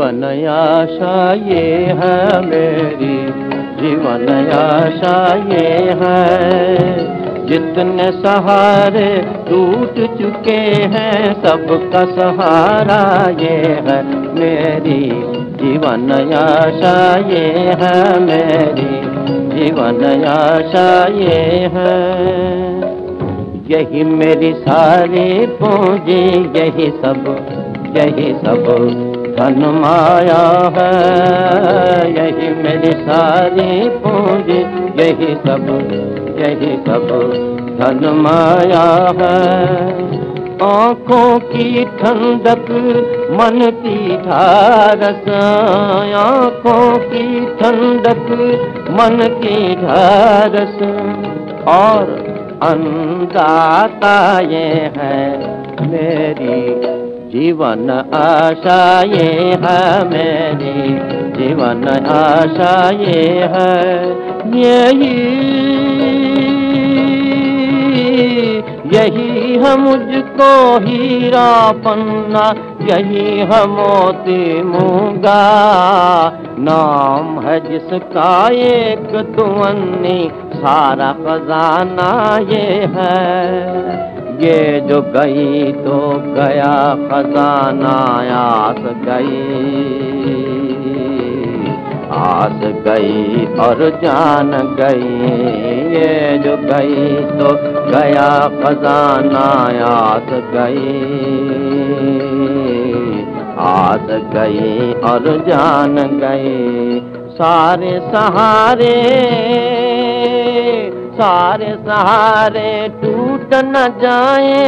आशा ये है मेरी। जीवन आशा ये है। जितने सहारे टूट चुके हैं, सबका सहारा ये है मेरी। जीवन आशा ये है मेरी। जीवन आशा ये है। यही मेरी सारी पूंजी, यही सब यही सब धन माया है, यही मेरी सारी पूंजी, यही सब यही सब धन माया है। आँखों की ठंडक, मन की धारस आँखों की ठंडक, मन की धारस और अंदाता ये है मेरी जीवन आशा ये है मेरी। जीवन आशा ये है यही। यही है मुझको हीरा पन्ना यही है मोती मूँगा। नाम है जिसका एक तुअन्नी सारा खजाना ये है। ये जो गई तो गया खजाना आस गई। आस गई और जान गई। ये जो गई तो गया खजाना आस गई। आस गई और जान गई। सारे सहारे सारे सहारे टूट न जाए।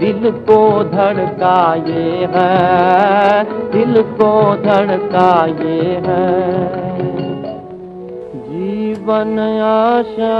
दिल को धड़का ये है, दिल को धड़का ये है। जीवन आशा